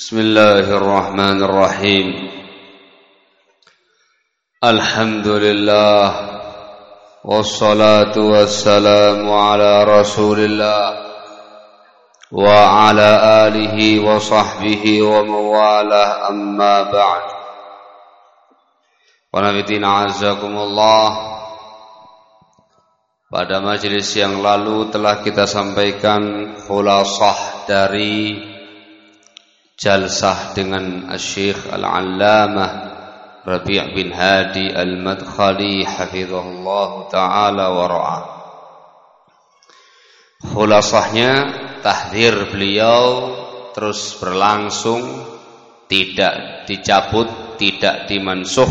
بسم الله الرحمن الرحيم الحمد لله والصلاة والسلام على رسول الله وعلى آله وصحبه ومن والاه أما بعد ونبتين عزكم الله Pada majelis yang lalu telah kita sampaikan khulasah dari jalsah dengan Syekh Al-Allamah Rabi' bin Hadi Al-Madkhali hafizahullah taala wa ra'ah. Khulasahnya tahdir beliau terus berlangsung tidak dicabut, tidak dimansuh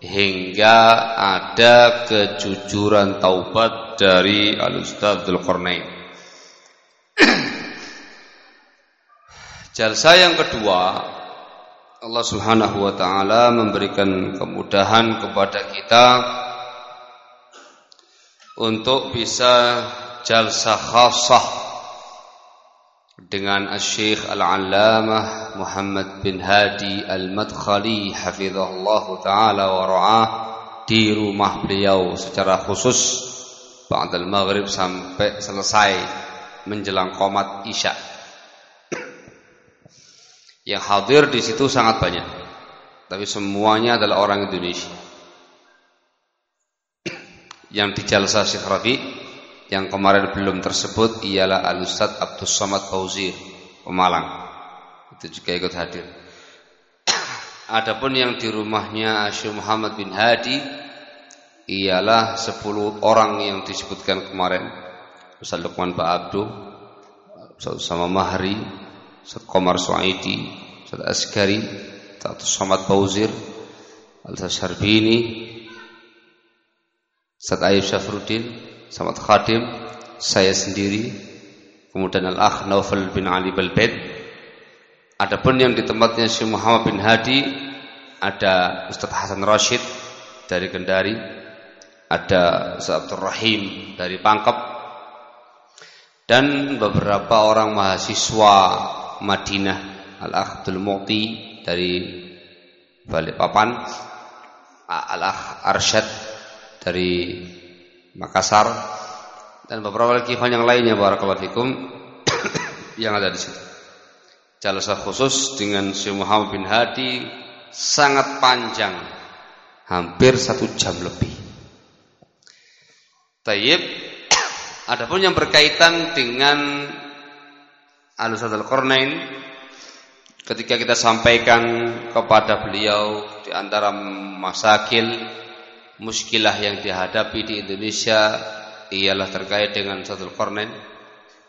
hingga ada kejujuran taubat dari Al-Ustaz Dzulqarnain. Jalsa yang kedua Allah Subhanahu wa taala memberikan kemudahan kepada kita untuk bisa jalsa khassah dengan Syekh Al-Allamah Muhammad bin Hadi Al-Madkhali hafizahullah taala wa ra'ah di rumah beliau secara khusus ba'dal maghrib sampai selesai menjelang qomat isya yang hadir di situ sangat banyak. Tapi semuanya adalah orang Indonesia. Yang di Jalsa Syekh Rabi yang kemarin belum tersebut ialah Al-Ustaz Abdus Samad Fauzir Pemalang. Itu juga ikut hadir. Adapun yang di rumahnya Syekh Muhammad bin Hadi ialah 10 orang yang disebutkan kemarin. Ustaz Lukman Pak Abdu, Ustaz Sama Mahri, Ustaz Komar Suaidi, Ustaz Askari, Ustaz Somad Bauzir, Ustaz Syarbini, Ustaz Ayub Syafruddin, Samad Khadim, saya sendiri, kemudian Al-Akh Naufal bin Ali Balbed. Adapun yang di tempatnya Syekh Muhammad bin Hadi ada Ustaz Hasan Rashid dari Kendari, ada Ustaz Abdul Rahim dari Pangkep, dan beberapa orang mahasiswa Madinah Al-Akh Abdul Mu'ti dari Balikpapan Al-Akh Arsyad dari Makassar dan beberapa lagi yang lainnya barakallahu yang ada di situ. Jalsa khusus dengan Syekh Muhammad bin Hadi sangat panjang, hampir satu jam lebih. Tayyib, adapun yang berkaitan dengan Al-Ustaz Al-Qarnain ketika kita sampaikan kepada beliau di antara masakil muskilah yang dihadapi di Indonesia ialah terkait dengan Ustaz Al-Qarnain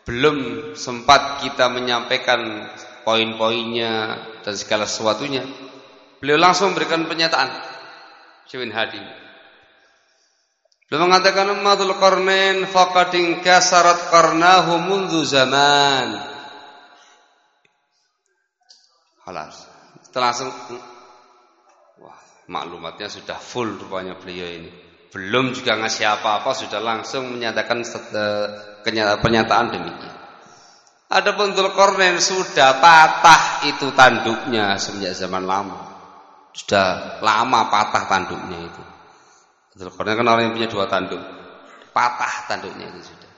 belum sempat kita menyampaikan poin-poinnya dan segala sesuatunya. Beliau langsung memberikan pernyataan. Syawin Hadi. Beliau mengatakan Ummatul Qarnain faqadin kasarat qarnahu mundu zaman Halas. Setelah wah, maklumatnya sudah full rupanya beliau ini. Belum juga ngasih apa-apa sudah langsung menyatakan pernyataan demikian. Adapun Dzulqarnain sudah patah itu tanduknya semenjak zaman lama. Sudah lama patah tanduknya itu. Dzulqarnain kan orang yang punya dua tanduk. Patah tanduknya itu sudah.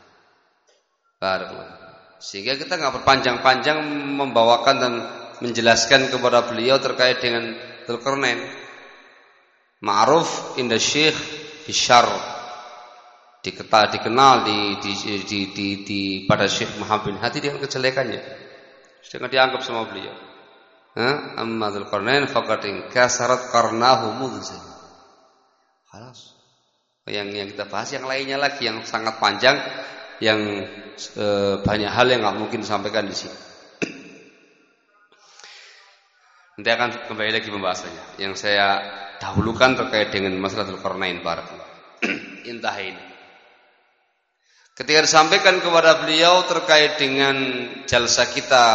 Baru. Sehingga kita nggak berpanjang-panjang membawakan dan menjelaskan kepada beliau terkait dengan Dzulqarnain. Ma'ruf inda Syekh bisyar diketa dikenal di di, di, di, di pada Syekh Muhammad bin Hadi dengan kejelekannya. Sedangkan dianggap sama beliau. Amma Dzulqarnain faqad inkasarat qarnahu mudzi. Halas. Yang yang kita bahas yang lainnya lagi yang sangat panjang yang e, banyak hal yang nggak mungkin disampaikan di sini. Nanti akan kembali lagi pembahasannya. Yang saya dahulukan terkait dengan masalah Dzulqarnain barakallahu. Intahin. Ketika disampaikan kepada beliau terkait dengan jalsa kita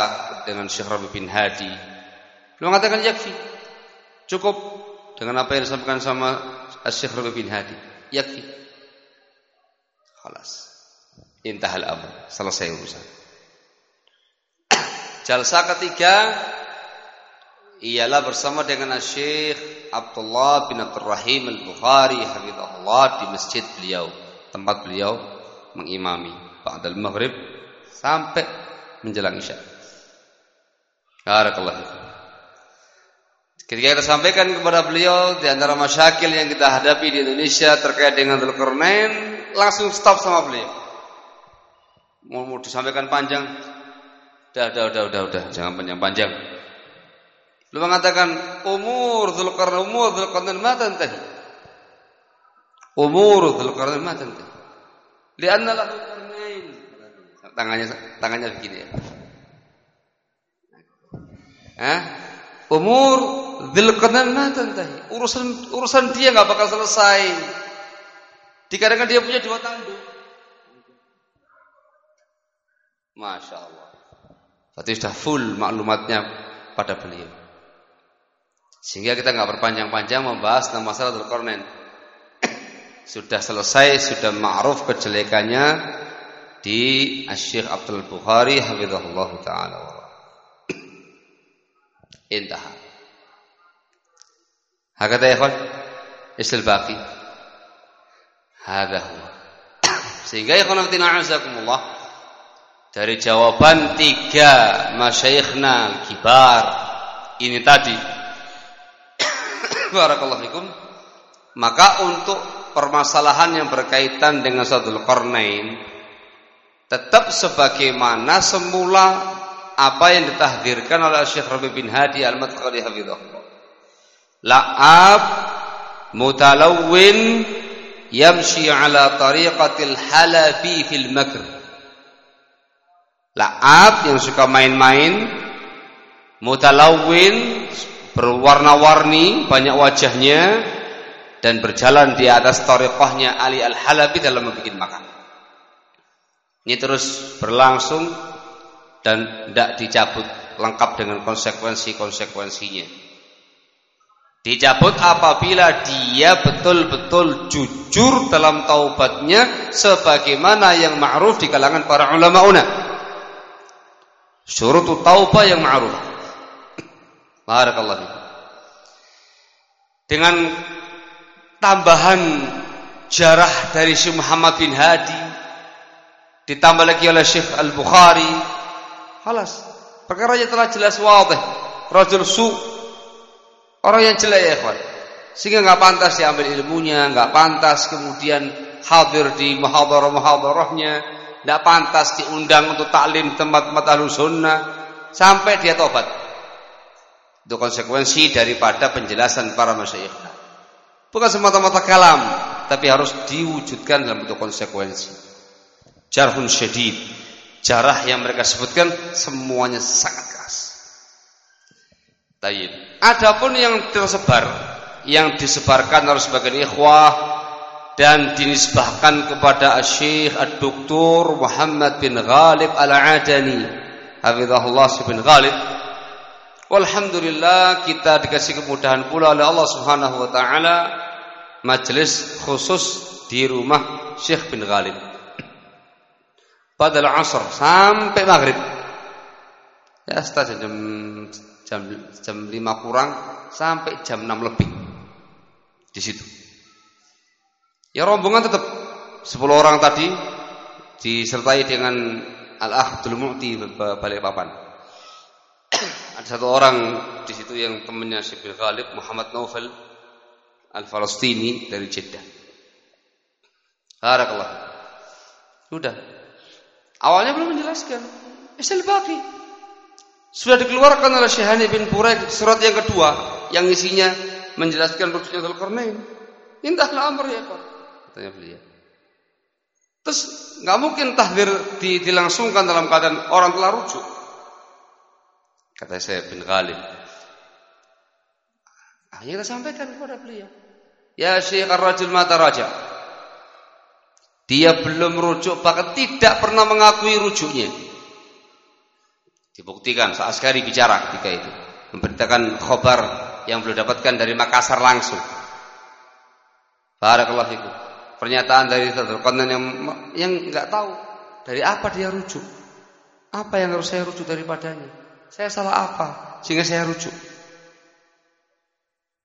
dengan Syekh Rabi bin Hadi, beliau mengatakan yakfi. Cukup dengan apa yang disampaikan sama Syekh Rabi bin Hadi. Yakfi. Khalas. Intahal amr. Selesai urusan. Jalsa ketiga ialah bersama dengan Syekh Abdullah bin Abdul Rahim Al-Bukhari hafizahullah di masjid beliau, tempat beliau mengimami ba'dal maghrib sampai menjelang Isya. Barakallahu Ketika kita sampaikan kepada beliau di antara masyakil yang kita hadapi di Indonesia terkait dengan Dzulkarnain, langsung stop sama beliau. Mau, mau disampaikan panjang, Udah, udah, udah, udah, udah, jangan panjang-panjang. Lu mengatakan umur Dzulqarnain, umur Dzulqarnain ma tantahi. Umur Dzulqarnain ma tantahi. Lianna lahu qarnain. Tangannya tangannya begini ya. Hah? Umur Dzulqarnain ma tantahi. Urusan urusan dia enggak bakal selesai. Dikarenakan dia punya dua tanduk. Masya Allah. Berarti sudah full maklumatnya pada beliau. Sehingga kita nggak berpanjang-panjang membahas tentang masalah Dzulqarnain. sudah selesai, sudah ma'ruf kejelekannya di Syekh Abdul Bukhari hafizahullah taala. Intah. Hakata ya ikhwan? Isal baqi. Hada huwa. Sehingga ikhwan fillah dari jawaban tiga masyayikhna kibar ini tadi barakallahu fikum. Maka untuk permasalahan yang berkaitan dengan Sadul Qarnain tetap sebagaimana semula apa yang ditahdirkan oleh Syekh Rabi bin Hadi Al-Madkhali hafizahullah. La'ab mutalawwin yamshi ala tariqatil halafi fil makr. La'ab yang suka main-main, mutalawin, berwarna-warni, banyak wajahnya dan berjalan di atas tariqahnya Ali Al-Halabi dalam membuat makan. Ini terus berlangsung dan tidak dicabut lengkap dengan konsekuensi-konsekuensinya. Dicabut apabila dia betul-betul jujur dalam taubatnya sebagaimana yang ma'ruf di kalangan para ulama una. Syurutu taubah yang ma'ruf. Barakallahu Dengan tambahan jarah dari Syekh Muhammad bin Hadi ditambah lagi oleh Syekh Al-Bukhari. Halas. Perkaranya telah jelas wadih. Rajul su orang yang jelek ya, ikhwan. Sehingga enggak pantas diambil ilmunya, enggak pantas kemudian hadir di muhadharah-muhadharahnya tidak pantas diundang untuk taklim tempat-tempat ahlu sunnah sampai dia tobat. Itu konsekuensi daripada penjelasan para masyayikh. Bukan semata-mata kalam, tapi harus diwujudkan dalam bentuk konsekuensi. Jarhun syedid, jarah yang mereka sebutkan semuanya sangat keras. Tayyib. Adapun yang tersebar, yang disebarkan harus sebagian ikhwah dan dinisbahkan kepada Syekh Ad-Doktor Muhammad bin Ghalib Al-Adani Hafizahullah bin Ghalib Walhamdulillah kita dikasih kemudahan pula oleh Allah Subhanahu wa taala majelis khusus di rumah Syekh bin Ghalib. Pada asar sampai maghrib. Ya setelah jam jam jam 5 kurang sampai jam 6 lebih. Di situ. Ya rombongan tetap. 10 orang tadi disertai dengan Al-Akh Mu'ti balik papan. Ada satu orang di situ yang temannya Syekh Khalid Muhammad Naufal Al-Falastini dari Jeddah. Barakallah. Sudah. Awalnya belum menjelaskan. Isal baki. Sudah dikeluarkan oleh Syahani bin Buraid surat yang kedua yang isinya menjelaskan ruknya Dzulqarnain. Indahlah amr ya Pak katanya beliau. Terus nggak mungkin tahdir dilangsungkan dalam keadaan orang telah rujuk. Kata saya bin Ghalib. Akhirnya kita sampaikan kepada beliau. Ya Syekh Ar-Rajul Mata Raja. Dia belum rujuk bahkan tidak pernah mengakui rujuknya. Dibuktikan saat sekali bicara ketika itu. Memberitakan khobar yang belum dapatkan dari Makassar langsung. Barakallahu fikum pernyataan dari Dzulqarnain yang yang nggak tahu dari apa dia rujuk. Apa yang harus saya rujuk daripadanya? Saya salah apa? Sehingga saya rujuk.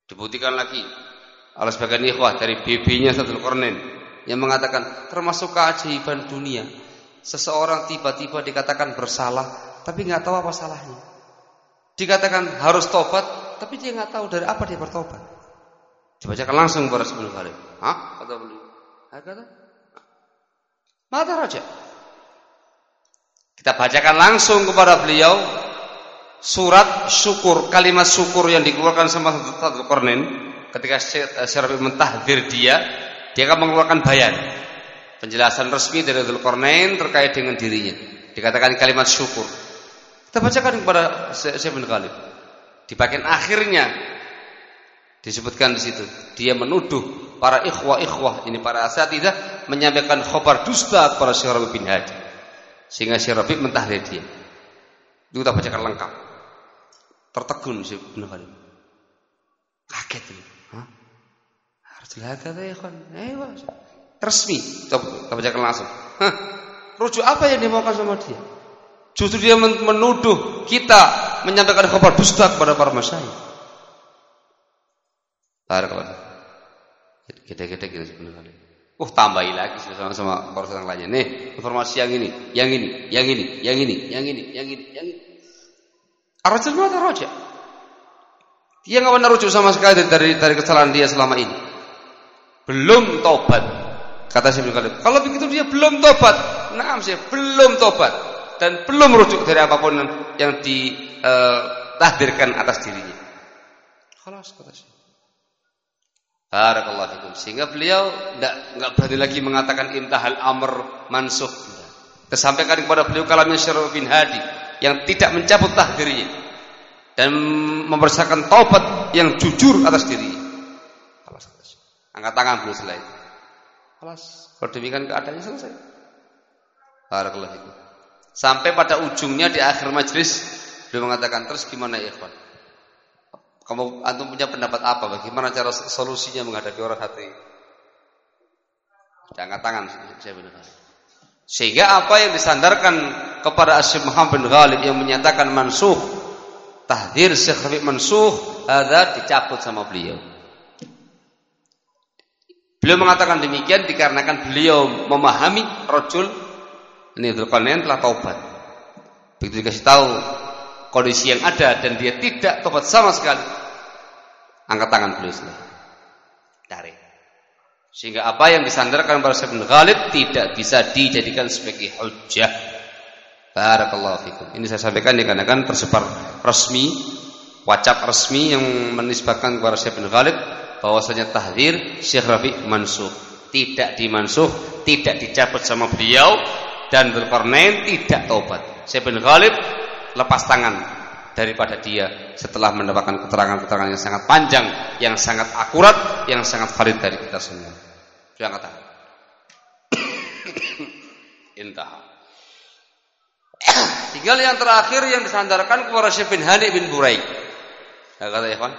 Dibuktikan lagi oleh sebagian ikhwah dari bibinya Satul Qarnain yang mengatakan termasuk keajaiban dunia. Seseorang tiba-tiba dikatakan bersalah tapi nggak tahu apa salahnya. Dikatakan harus tobat tapi dia nggak tahu dari apa dia bertobat. Dibacakan langsung kepada sebelum kali. Hah? Kata beliau. Kata? Mata raja. Kita bacakan langsung kepada beliau surat syukur, kalimat syukur yang dikeluarkan sama Satul Qarnain ketika Syekh mentahdir dia, dia akan mengeluarkan bayan. Penjelasan resmi dari Dzulqarnain terkait dengan dirinya. Dikatakan kalimat syukur. Kita bacakan kepada Syekh bin Khalid. Di bagian akhirnya disebutkan di situ, dia menuduh para ikhwah-ikhwah ini para asatidah menyampaikan khabar dusta kepada Syekh bin Hadi. Sehingga Syekh Rabi mentahdir dia. Itu kita bacakan lengkap. Tertegun Syekh bin Khalid. Kaget ini. Celaka ya kan. Eh, resmi. Kita bacakan langsung. Hah, rujuk apa yang dimaukan sama dia? Justru dia menuduh kita menyampaikan kabar dusta kepada para masyayikh. Barakallah. Kita-kita kita sebenarnya. Oh tambahi lagi sama sama orang lainnya. Nih informasi yang ini, yang ini, yang ini, yang ini, yang ini, yang ini, yang ini. Arajul mata roja. Dia nggak pernah rujuk sama sekali dari dari kesalahan dia selama ini belum tobat. Kata Syekh Khalid. Kalau begitu dia belum tobat. Nah, saya belum tobat dan belum rujuk dari apa pun yang ditahdirkan eh, atas dirinya. Khalas kata Syekh. Barakallahu fikum. Sehingga beliau enggak enggak berani lagi mengatakan intahal amr mansuh. Tersampaikan kepada beliau kalamnya Syarif bin Hadi yang tidak mencabut tahdirnya dan mempersiapkan taubat yang jujur atas dirinya. Angkat tangan belum selesai. Kelas. Kalau demikian keadaannya selesai. Barakallahu itu. Sampai pada ujungnya di akhir majelis beliau mengatakan terus gimana ya ikhwan? Kamu antum punya pendapat apa? Bagaimana cara solusinya menghadapi orang hati? Angkat tangan saya benar. Sehingga apa yang disandarkan kepada Asyik Muhammad bin Ghalib yang menyatakan mansuh tahdir Syekh mansuh ada dicabut sama beliau. Beliau mengatakan demikian dikarenakan beliau memahami rojul ini Dzulqarnain telah taubat. Begitu dikasih tahu kondisi yang ada dan dia tidak taubat sama sekali. Angkat tangan beliau sendiri. Sehingga apa yang disandarkan pada Syekh bin Khalid tidak bisa dijadikan sebagai hujjah. Barakallahu fikum. Ini saya sampaikan dikarenakan tersebar resmi, wacap resmi yang menisbahkan kepada Syekh bin Khalid bahwasanya tahdir Syekh Rafi mansuh, tidak dimansuh, tidak dicabut sama beliau dan Dzulqarnain tidak taubat. Syekh bin Khalid lepas tangan daripada dia setelah mendapatkan keterangan-keterangan yang sangat panjang, yang sangat akurat, yang sangat valid dari kita semua. Dia kata. Intah. Tinggal yang terakhir yang disandarkan kepada Syekh bin Hani bin Buraik. Ya kata Ikhwan,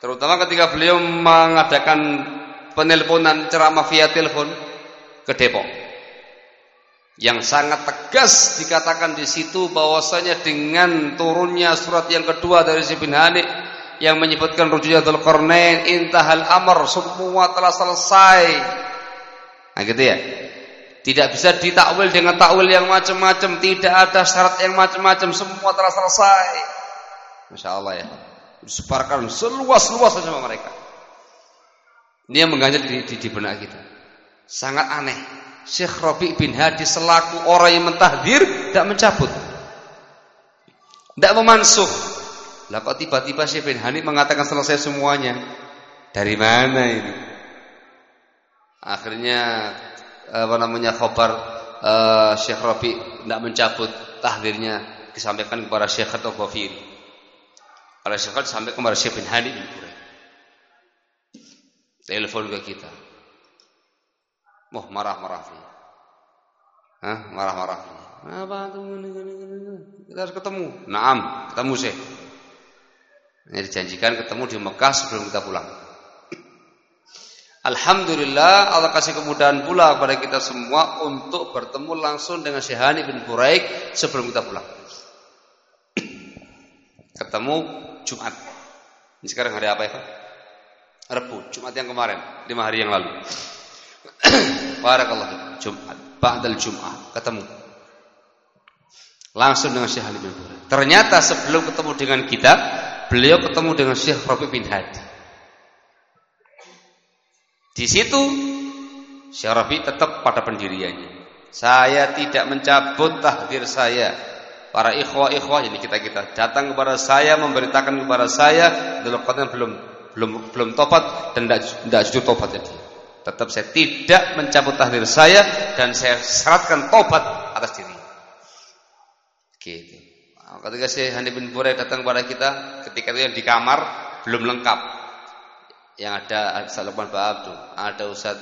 Terutama ketika beliau mengadakan penelponan ceramah via telepon ke Depok. Yang sangat tegas dikatakan di situ bahwasanya dengan turunnya surat yang kedua dari Sibin Hani yang menyebutkan Rujuyatul Qarnain intahal amr semua telah selesai. Nah gitu ya. Tidak bisa ditakwil dengan takwil yang macam-macam, tidak ada syarat yang macam-macam, semua telah selesai. Masya Allah ya disebarkan seluas-luasnya sama mereka. Ini yang mengganjal di, di, di benak kita. Sangat aneh. Syekh Rabi bin Hadi selaku orang yang mentahdir tidak mencabut. Tidak memansuh. Lah tiba-tiba Syekh bin Hadi mengatakan selesai semuanya? Dari mana ini? Akhirnya apa namanya khabar uh, Syekh Rabi tidak mencabut tahdirnya disampaikan kepada Syekh atau Ghafiri oleh Syekh sampai kepada Syekh bin Quraib. Telepon ke kita. Wah, marah-marah. Hah? Marah-marah. Apa Kita harus ketemu. Naam, ketemu Syekh. Ini dijanjikan ketemu di Mekah sebelum kita pulang. Alhamdulillah Allah kasih kemudahan pula kepada kita semua untuk bertemu langsung dengan Syekh bin Quraib sebelum kita pulang. Ketemu Jumat. Ini sekarang hari apa ya? Rebu, Jumat yang kemarin, lima hari yang lalu. Barakallah. Jumat, ba'dal Jumat ketemu. Langsung dengan Syekh bin Ternyata sebelum ketemu dengan kita, beliau ketemu dengan Syekh Rabi bin Hadi. Di situ Syekh Rabi tetap pada pendiriannya. Saya tidak mencabut tahdir saya. Para ikhwah-ikhwah ini kita-kita datang kepada saya memberitakan kepada saya kota belum belum belum tobat dan tidak tidak jujur tobat jadi. Tetap saya tidak mencabut tahdir saya dan saya syaratkan tobat atas diri. Gitu. Ketika Syekh Hani bin Burai datang kepada kita, ketika itu yang di kamar belum lengkap. Yang ada Ustaz Lukman Abdul, ada Ustaz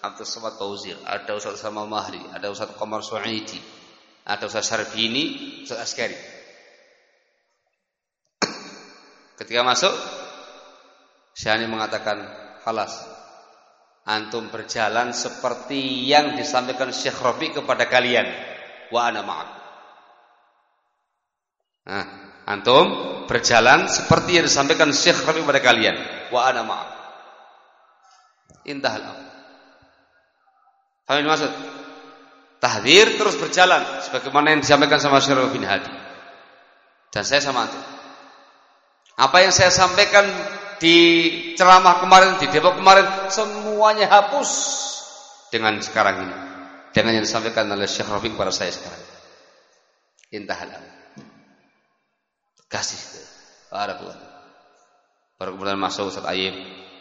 Abdul Samad Fauzir, ada Ustaz Sama Mahri, ada Ustaz Qamar Su'aidi, ada Ustaz Syarbini, Ustaz Askari. Ketika masuk, Syekh Hani mengatakan, "Halas, antum berjalan seperti yang disampaikan Syekh Rabi kepada kalian. Wa ana ma'akum." Nah, antum berjalan seperti yang disampaikan Syekh Rabi kepada kalian. Wa ana ma'ak. Intahal amr. Paham maksud? Tahdir terus berjalan sebagaimana yang disampaikan sama Rabi bin Hadi. Dan saya sama antum. Apa yang saya sampaikan di ceramah kemarin, di Depok kemarin, semuanya hapus dengan sekarang ini. Dengan yang disampaikan oleh Syekh Rabi kepada saya sekarang. Intahal amr kasih barakallah baru kemudian masuk Ustaz Ayib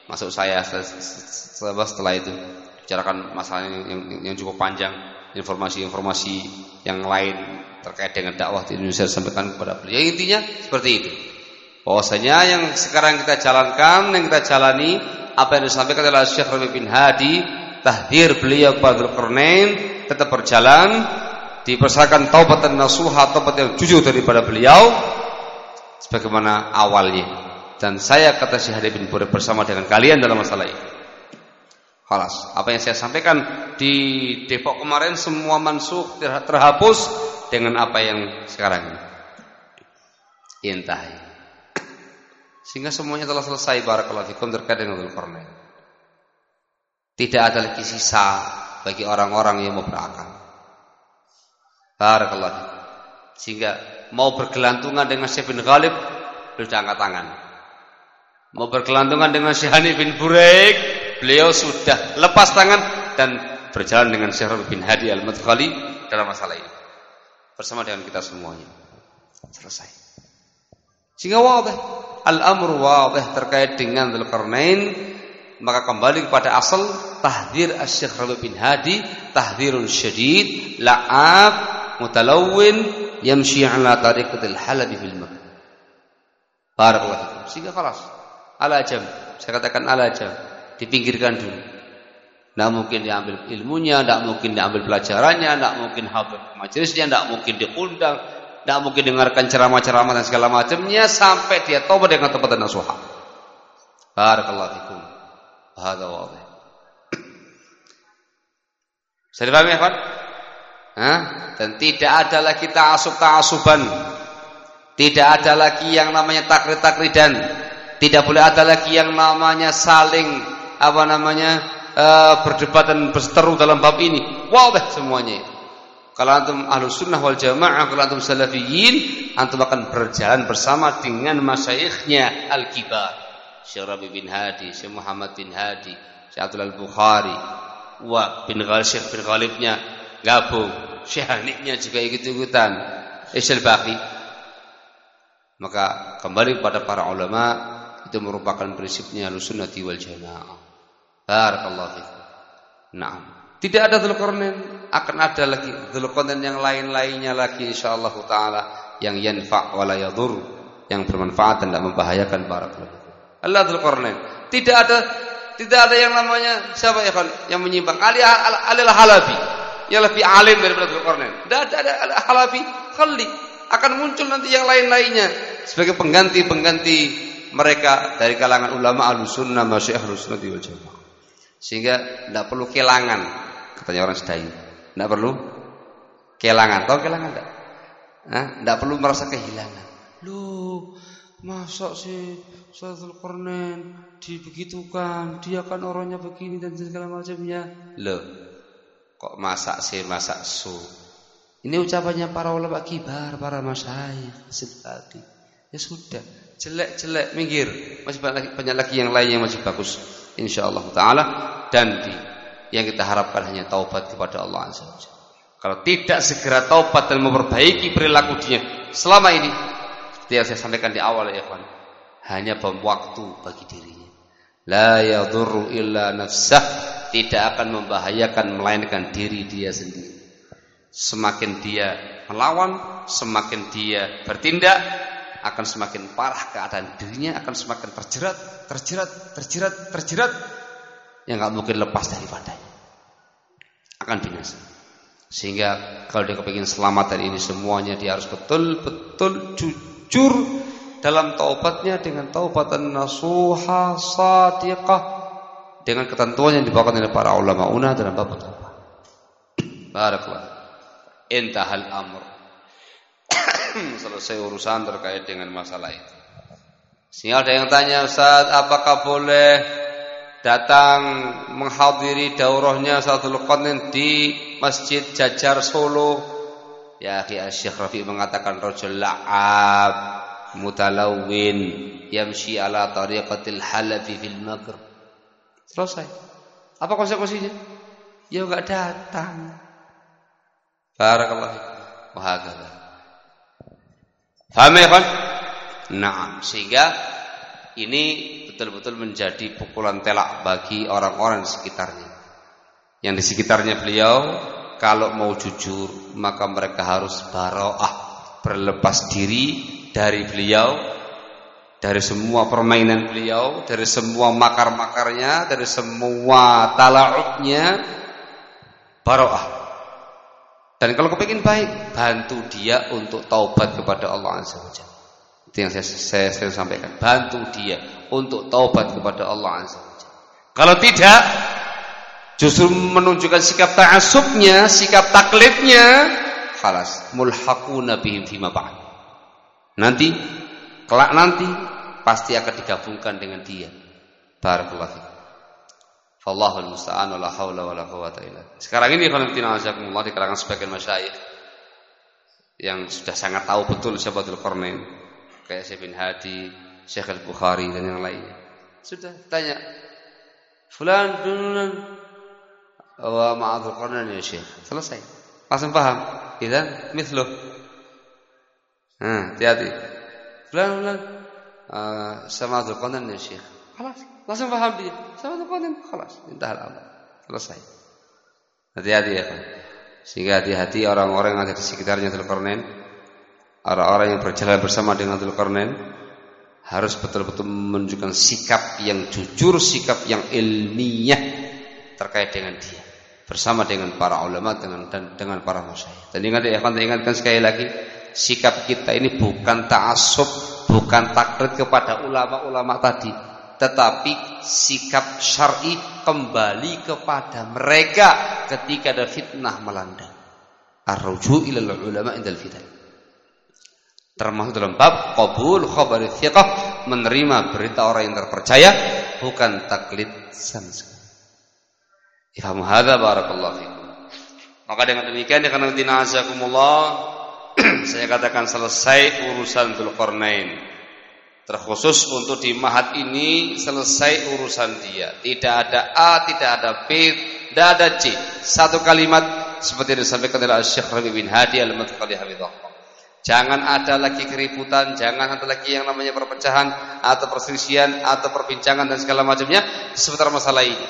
masuk saya setelah, setelah itu bicarakan masalah yang, yang, cukup panjang informasi-informasi yang lain terkait dengan dakwah di Indonesia sampaikan kepada beliau yang intinya seperti itu bahwasanya yang sekarang kita jalankan yang kita jalani apa yang disampaikan oleh Syekh Rabi bin Hadi tahdir beliau kepada Qurnain tetap berjalan dipersakan taubat dan nasuha taubat yang jujur daripada beliau sebagaimana awalnya. Dan saya kata Syekh Hadi bin Buraidah bersama dengan kalian dalam masalah ini. Halas, apa yang saya sampaikan di Depok kemarin semua mansuh terhapus dengan apa yang sekarang ini. Intahi. Sehingga semuanya telah selesai barakallahu fikum terkait dengan Dzulqarnain. Tidak ada lagi sisa bagi orang-orang yang mau berakal. Barakallahu Sehingga mau bergelantungan dengan Syekh bin Ghalib sudah angkat tangan. Mau bergelantungan dengan Syekh Hanif bin Buraik, beliau sudah lepas tangan dan berjalan dengan Syekh bin Hadi Al-Madkhali dalam masalah ini. Bersama dengan kita semuanya. Selesai. Sehingga wadih. Al-amru wadih terkait dengan Dzulqarnain maka kembali kepada asal tahdir Asy-Syaikh Rabi bin Hadi tahdirun syadid la'ab mutalawwin yamshi ala tariqatil halabi fil mak. Barakallahu Sehingga kelas. Ala jam. Saya katakan ala jam. Dipinggirkan dulu. Tidak mungkin diambil ilmunya, tidak mungkin diambil pelajarannya, tidak mungkin hadir majelisnya, tidak mungkin diundang, tidak mungkin dengarkan ceramah-ceramah dan segala macamnya sampai dia tobat dengan tempat dan nasuha. Barakallahu fikum. Hadza wadih. Saya dipahami ya? Hah? Dan tidak ada lagi ta'asub ta'asuban. Tidak ada lagi yang namanya takrid-takridan. Tidak boleh ada lagi yang namanya saling apa namanya uh, berdebat dan berseteru dalam bab ini. Wadah semuanya. Kalau antum ahlu sunnah wal jamaah, kalau antum salafiyin, antum akan berjalan bersama dengan masyayikhnya al-kibar. Syekh bin Hadi, Syekh Muhammad bin Hadi, Syekh Abdul Al-Bukhari, wa bin Ghalib, Syekh bin Ghalibnya gabung syahaniknya juga ikut-ikutan baki maka kembali kepada para ulama itu merupakan prinsipnya sunnati wal jamaah. Barakallahu fikum. Na'am. Tidak ada dzulqarnain akan ada lagi dzulqarnain yang lain-lainnya lagi insyaallah taala yang yanfa' wa la yadur yang bermanfaat dan tidak membahayakan barakallahu Allah dzulqarnain tidak ada tidak ada yang namanya siapa ya kan yang menyimpang? Ali Al Halabi. Yang lebih alim daripada Dzulqarnain. Tidak ada, ada. Halafi khalli. Akan muncul nanti yang lain-lainnya. Sebagai pengganti-pengganti mereka dari kalangan ulama Ahlussunnah, masyaikh Ahlussunnah wal Jamaah. Sehingga tidak perlu kelangan katanya orang sedai. Tidak perlu kelangan. Tahu kelangan? Nah, tidak perlu merasa kehilangan. Lu Masa sih Sayyidul Qarnain dibegitukan, dia kan orangnya begini dan segala macamnya. Loh, kok masak sih masak su? Ini ucapannya para ulama kibar, para masyayikh, sebati. Ya sudah, jelek-jelek minggir. Masih banyak lagi, banyak lagi yang lain yang masih bagus insyaallah taala dan di, yang kita harapkan hanya taubat kepada Allah azza Kalau tidak segera taubat dan memperbaiki perilaku dia selama ini seperti yang saya sampaikan di awal ya kawan, hanya bom waktu bagi dirinya. La yadurru illa nafsah tidak akan membahayakan melainkan diri dia sendiri. Semakin dia melawan, semakin dia bertindak, akan semakin parah keadaan dirinya akan semakin terjerat, terjerat, terjerat, terjerat yang nggak mungkin lepas daripadanya. Akan binasa. Sehingga kalau dia kepingin selamat dari ini semuanya dia harus betul-betul jujur dalam taubatnya dengan taubatan nasuha sadiqah dengan ketentuan yang dibawakan oleh para ulama una dalam bab taubat. Barakallah. Intahal amr selesai urusan terkait dengan masalah itu. Sehingga ada yang tanya Ustaz, apakah boleh datang menghadiri daurahnya Ustadzul Qanin di Masjid Jajar Solo? Ya, ya Syekh Rafi mengatakan rajul la'ab mutalawin yamshi ala tariqatil halafi fil maghrib. Selesai. Apa konsekuensinya? Ya enggak datang. Barakallahu. Wahakala. Paham ya kan? Nah, sehingga ini betul-betul menjadi pukulan telak bagi orang-orang sekitarnya. Yang di sekitarnya beliau kalau mau jujur maka mereka harus baroah berlepas diri dari beliau dari semua permainan beliau, dari semua makar-makarnya, dari semua tala'ubnya baroah dan kalau kepingin baik, bantu dia untuk taubat kepada Allah Azza wa. Itu yang saya, saya, saya sampaikan. Bantu dia untuk taubat kepada Allah Azza wa. Kalau tidak, justru menunjukkan sikap ta'asubnya, sikap taklidnya, khalas, mulhaquna bihim fima ba'd. Nanti, kelak nanti, pasti akan digabungkan dengan dia. Barakallahu Fallahul musta'an wala haula wala quwata illa Sekarang ini kalau azakumullah di kalangan sebagian masyayikh yang sudah sangat tahu betul Syekh Qarnain kayak Syekh bin Hadi, Syekh Al-Bukhari dan yang lainnya. Sudah tanya fulan fulan wa ma'adzul Qarnain ya Syekh. Selesai. Langsung paham. Idzan mithluh. Nah, hati-hati. Fulan fulan uh, sama Dzul Qarnain ya Syekh. Halas. Langsung paham dia. Sama Qanin, khalas, intahal Allah. Selesai. Hati-hati ya kan. Sehingga hati-hati orang-orang yang ada di sekitarnya Dzulkarnain, orang-orang yang berjalan bersama dengan Dzulkarnain harus betul-betul menunjukkan sikap yang jujur, sikap yang ilmiah terkait dengan dia bersama dengan para ulama dengan dan dengan para masyayikh. Dan ingat ya, akan ingatkan sekali lagi, sikap kita ini bukan ta'assub, bukan taklid kepada ulama-ulama tadi, tetapi sikap syar'i kembali kepada mereka ketika ada fitnah melanda. Ar-ruju' ila ulama indal fitnah. Termasuk dalam bab qabul khabar thiqah menerima berita orang yang terpercaya bukan taklid sama sekali. Ifhamu hadza barakallahu fikum. Maka dengan demikian ya karena dinazakumullah saya katakan selesai urusan Dzulqarnain Terkhusus untuk di mahat ini selesai urusan dia. Tidak ada A, tidak ada B, tidak ada C. Satu kalimat seperti disampaikan oleh Syekh Rabi bin Hadi al-Madkhali Hafizahullah. Jangan ada lagi keributan, jangan ada lagi yang namanya perpecahan atau perselisihan atau perbincangan dan segala macamnya seputar masalah ini.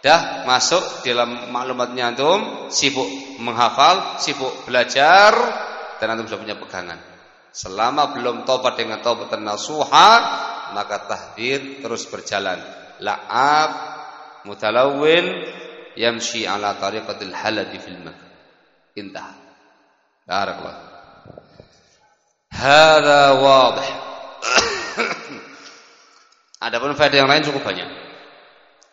Dah masuk dalam maklumatnya antum, sibuk menghafal, sibuk belajar dan antum sudah punya pegangan. Selama belum tobat dengan taubatan nasuha, maka tahdir terus berjalan. La'ab mutalawwin yamshi ala tariqatil haladi fil makan. Intah. Barakallah. Hada wadih. Adapun faedah yang lain cukup banyak.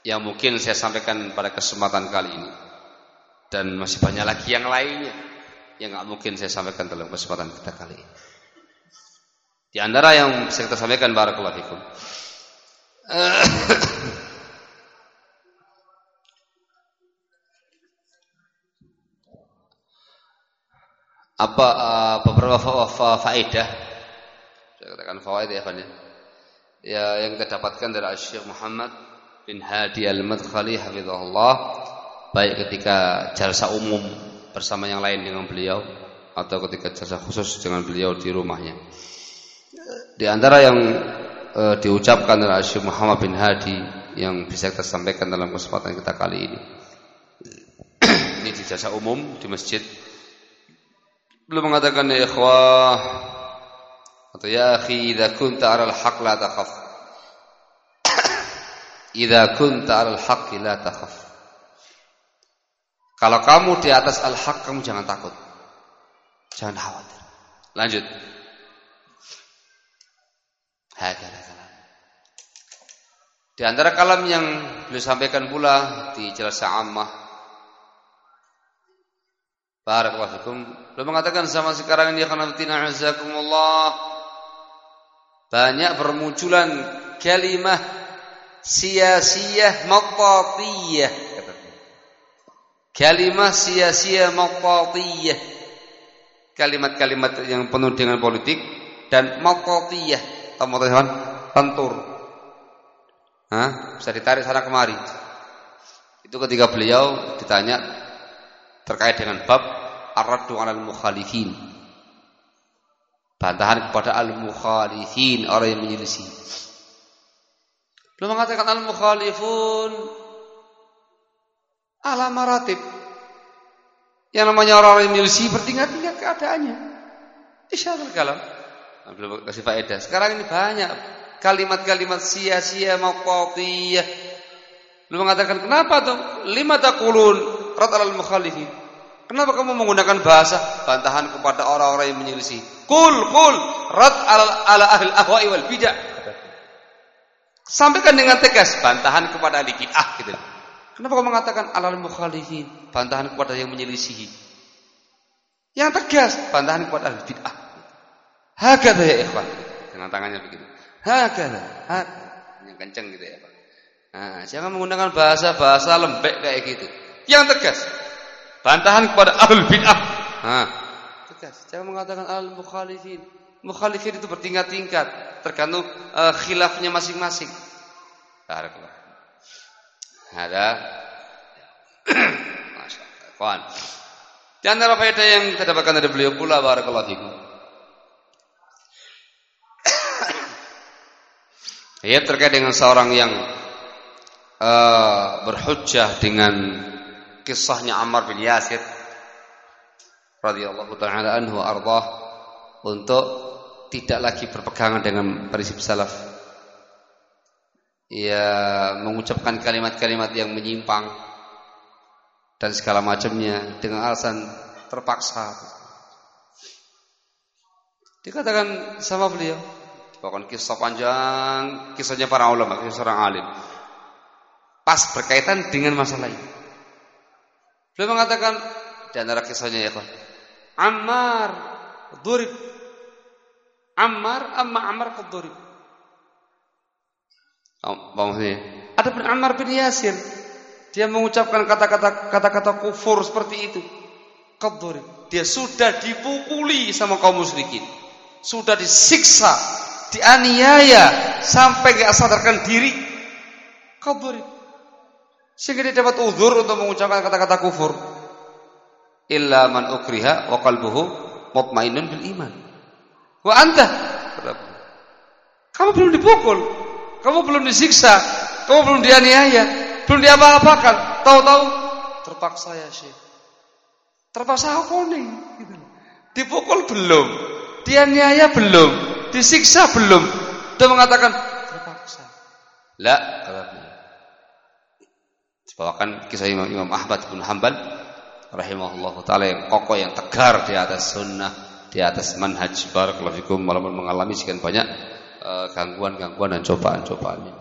Yang mungkin saya sampaikan pada kesempatan kali ini. Dan masih banyak lagi yang lainnya. Yang nggak mungkin saya sampaikan dalam kesempatan kita kali ini. Di antara yang bisa kita sampaikan barakallahu fikum. apa uh, beberapa faedah? Saya katakan faedah ya ya ya yang kita dapatkan dari Syekh Muhammad bin Hadi Al-Madkhali hafizahullah baik ketika jalsa umum bersama yang lain dengan beliau atau ketika jalsa khusus dengan beliau di rumahnya di antara yang uh, diucapkan oleh Syekh Muhammad bin Hadi yang bisa kita sampaikan dalam kesempatan kita kali ini ini di jasa umum di masjid Belum mengatakan ya ikhwah atau ya akhi idza kunta 'ala al-haq la takhaf. idza kunta 'ala al-haq la takhaf. Kalau kamu di atas al-haq kamu jangan takut. Jangan khawatir. Lanjut. Hakala kalam. Di antara kalam yang beliau sampaikan pula di jelasah ammah Barakallahu fikum. Lu mengatakan sama sekarang ini khanatina azakumullah. Banyak bermunculan kalimah sia-sia matatiyah Kalimah sia-sia matatiyah Kalimat-kalimat yang penuh dengan politik dan matatiyah. Tahu teman? Pentur. Hah? Bisa ditarik sana kemari. Itu ketika beliau ditanya terkait dengan bab ar-raddu 'alal mukhalifin. Bantahan kepada al-mukhalifin, orang yang menyelisih. Belum mengatakan al-mukhalifun ala maratib. Yang namanya orang-orang yang menyelisih bertingkat-tingkat keadaannya. Isyarul kalam. Belum kasih faedah. Sekarang ini banyak kalimat-kalimat sia-sia maqatiyah. Belum mengatakan kenapa tuh? Lima takulun rad al mukhalifin. Kenapa kamu menggunakan bahasa bantahan kepada orang-orang yang menyelisih? Kul kul rad ala, ala ahli ahwa'i wal bidah. Sampaikan dengan tegas bantahan kepada ahli bid'ah gitu. Kenapa kamu mengatakan alal mukhalifin? Bantahan kepada yang menyelisihi. Yang tegas bantahan kepada ahli bid'ah. Hakada ya ikhwan. Dengan tangannya begitu. Hakada. Hak. Yang kencang gitu ya, Pak. Nah, jangan menggunakan bahasa-bahasa lembek kayak gitu. Yang tegas. Bantahan kepada ahlul bid'ah. Nah, tegas. Jangan mengatakan al mukhalifin. Mukhalifin itu bertingkat-tingkat, tergantung uh, khilafnya masing-masing. Barakallah. Ada Masya Allah. Di antara faedah yang kita dapatkan dari beliau pula barakallahu fikum. Ya terkait dengan seorang yang uh, berhujjah dengan kisahnya Ammar bin Yasir radhiyallahu taala anhu ardah untuk tidak lagi berpegangan dengan prinsip salaf. Ia mengucapkan kalimat-kalimat yang menyimpang dan segala macamnya dengan alasan terpaksa. Dikatakan sama beliau, bahkan kisah panjang, kisahnya para ulama, kisah seorang alim. Pas berkaitan dengan masalah ini. Beliau mengatakan di antara kisahnya ya. Ammar durib. Ammar amma Ammar kedurib. Apa maksudnya? Ada pun Ammar bin Yasir. Dia mengucapkan kata-kata kata-kata kufur seperti itu. Kedurib. Dia sudah dipukuli sama kaum musyrikin. Sudah disiksa, dianiaya sampai gak sadarkan diri. Kedurib. Sehingga dia dapat uzur untuk mengucapkan kata-kata kufur. Illa man ukriha wa qalbuhu mutmainnun bil iman. Wa anta kamu belum dipukul, kamu belum disiksa, kamu belum dianiaya, belum diapa-apakan. Tahu-tahu terpaksa ya Syekh. Terpaksa apa nih? Gitu. Dipukul belum, dianiaya belum, disiksa belum. Dia mengatakan terpaksa. La, Bawakan kisah Imam, Imam Ahmad bin Hanbal rahimahullah taala yang kokoh yang tegar di atas sunnah, di atas manhaj barakallahu fikum walaupun mengalami sekian banyak eh, gangguan-gangguan uh, dan cobaan-cobaannya.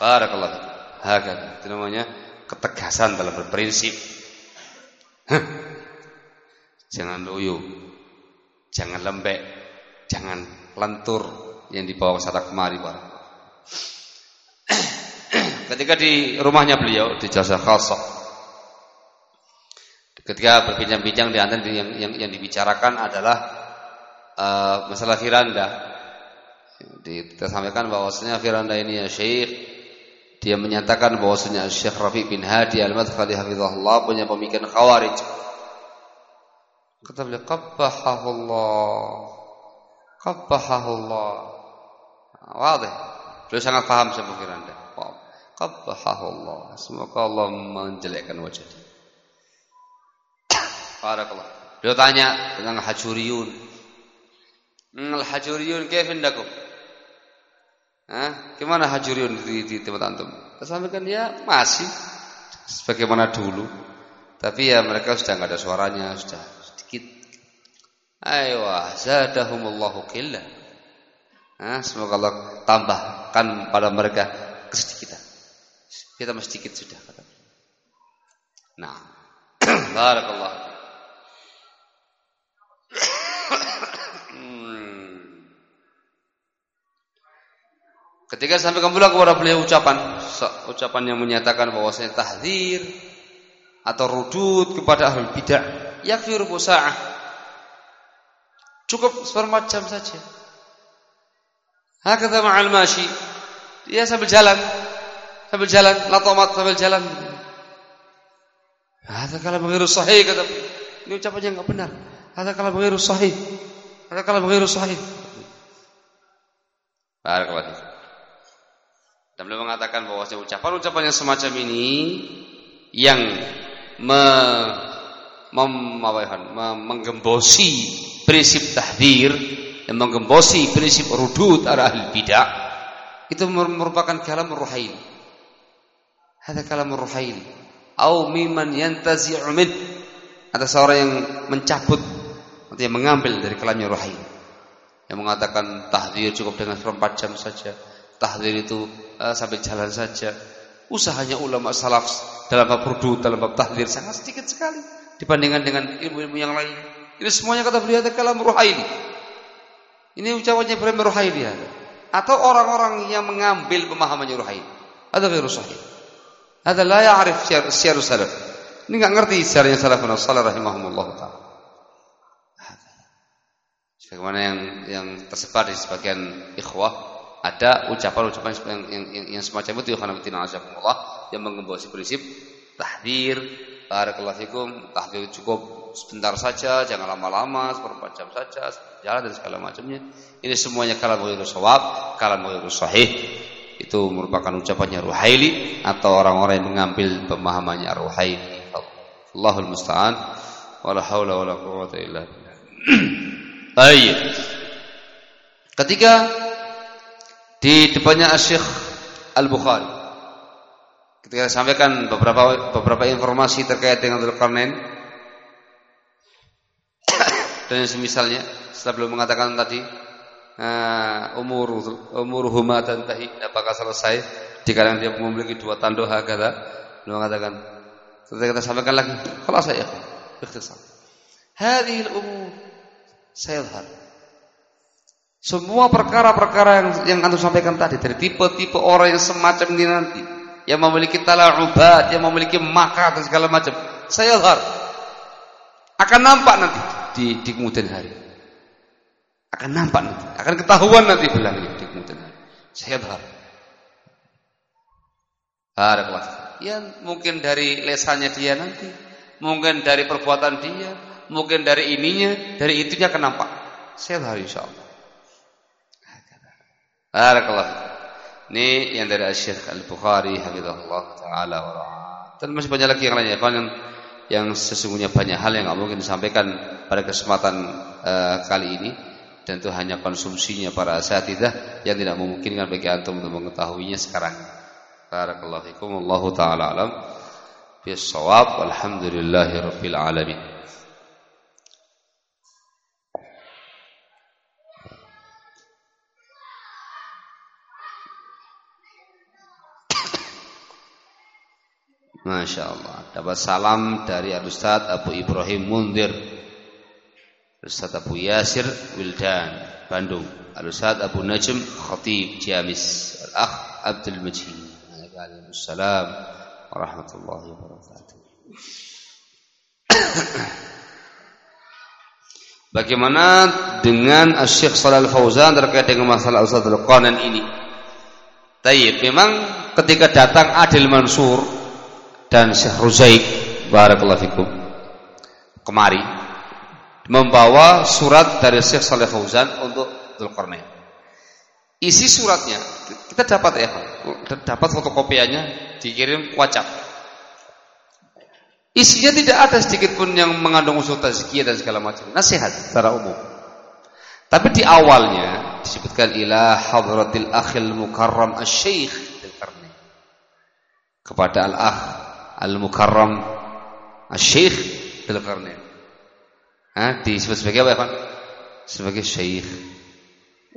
Barakallahu fikum. Hakan itu namanya ketegasan dalam berprinsip. Jangan loyo. Jangan lembek. Jangan lentur yang dibawa sana kemari Pak. Ketika di rumahnya beliau di jasa khasah ketika berbincang-bincang di antara yang, yang, yang dibicarakan adalah uh, masalah firanda. Kita sampaikan bahwasanya firanda ini ya Syekh dia menyatakan bahwasanya Syekh Rafi bin Hadi Al-Madkhali hafizahullah punya pemikiran Khawarij. Kata beliau qabbahahullah. Qabbahahullah. Wadih. Beliau sangat paham sama firanda. Qabbahahullah. Semoga Allah menjelekkan wajahnya. Barakallah. Dia tanya tentang hajuriyun. Hmm, al-hajuriyun kayfa indakum? Hah? Gimana hajuriyun di, di tempat antum? Saya sampaikan ya masih sebagaimana dulu. Tapi ya mereka sudah enggak ada suaranya, sudah Ayo, zadahumullahu qillah. Nah, semoga Allah tambahkan pada mereka kesedikitan. Kita masih sedikit sudah kata. Nah, barakallah. Ketika sampai pula kepada beliau ucapan ucapan yang menyatakan bahwasanya tahdzir atau rudud kepada ahli bidah yakfi rubu sa'ah. Cukup seperempat jam saja. Hakata ma'al mashi. Dia sambil jalan. Sambil jalan, latomat sambil jalan. Hadza kalam ghairu sahih kata Ini ucapannya enggak benar. Hadza kalam ghairu sahih. Hadza kalam ghairu sahih. Barakallahu dan beliau mengatakan bahwa ucapan-ucapan yang semacam ini yang me, mem, me, menggembosi prinsip tahdir yang menggembosi prinsip rudud arah ahli bidah itu merupakan kalam ruhail. Ada kalam ruhail. Au miman yantazi'u min. Ada seorang yang mencabut atau yang mengambil dari kalamnya ruhail. Yang mengatakan tahdir cukup dengan seperempat jam saja tahdir itu uh, sampai jalan saja. Usahanya ulama salaf dalam bab rudu, dalam bab tahdir sangat sedikit sekali dibandingkan dengan ilmu-ilmu yang lain. Ini semuanya kata beliau kalam ruhaili. Ini ucapannya Ibrahim Ruhaili atau orang-orang yang mengambil pemahamannya Ruhaili. Ada ghairu sahih. Ada la ya'rif syiar salaf. Ini enggak ngerti syiarnya salafun salih rahimahumullah taala. Sebagaimana yang yang tersebar di sebagian ikhwah ada ucapan-ucapan yang, yang, yang, yang semacam itu Allah yang menggembosi prinsip tahdir barakallahu fikum tahdir cukup sebentar saja jangan lama-lama seperempat jam saja jalan dan segala macamnya. Ini semuanya kalam ghairu shawab kalam ghairu sahih. Itu merupakan ucapannya Ruhaili atau orang-orang yang mengambil pemahamannya Ruhaili. Allahul musta'an. Wala haula wala quwwata illa billah. Ketika di depannya Syekh Al-Bukhari. Ketika sampaikan beberapa beberapa informasi terkait dengan Dzulkarnain dan semisalnya setelah belum mengatakan tadi uh, umur umur huma tantahi apakah selesai? Jika dia memiliki dua tando hakata belum mengatakan ketika kita sampaikan lagi kalau saya ikhtisar. Hadhihi al-umur sayadhhar semua perkara-perkara yang yang antum sampaikan tadi dari tipe-tipe orang yang semacam ini nanti yang memiliki tala'ubat, yang memiliki maka dan segala macam, saya har akan nampak nanti di di kemudian hari. Akan nampak nanti, akan ketahuan nanti bilangnya di kemudian hari. Saya har. Barakallah. Ya mungkin dari lesannya dia nanti, mungkin dari perbuatan dia, mungkin dari ininya, dari itunya akan nampak. Saya har insyaallah. Barakallah. Ini yang dari Syekh Al-Bukhari hafizahullah taala wa Dan masih banyak lagi yang lainnya yang yang sesungguhnya banyak hal yang enggak mungkin disampaikan pada kesempatan uh, kali ini dan itu hanya konsumsinya para asatidzah yang tidak memungkinkan bagi antum untuk mengetahuinya sekarang. Barakallahu fikum. Wallahu taala alam. Bis shawab. Walhamdulillahirabbil alamin. Masya Allah. Dapat salam dari Ustaz Abu Ibrahim Mundir. Ustaz Abu Yasir Wildan. Bandung. Al-Ustaz Abu Najm Khatib Jamis Al-Akh Abdul Majid. Waalaikumsalam warahmatullahi wabarakatuh. Bagaimana dengan Syekh Shalal Fauzan terkait dengan masalah Ustadzul Qanan ini? Tayyib, memang ketika datang Adil Mansur dan Syekh Ruzaik barakallahu fikum kemari membawa surat dari Syekh Shalal Fauzan untuk Dzulqarnain. Isi suratnya kita dapat ya, dapat fotokopiannya dikirim WhatsApp Isinya tidak ada sedikit pun yang mengandung unsur tazkiyah dan segala macam. Nasihat secara umum. Tapi di awalnya disebutkan ila hadratil akhil mukarram asy-syekh kepada al-akh al-mukarram asy-syekh qarnain. Ha, disebut sebagai apa, Pak? Sebagai syekh.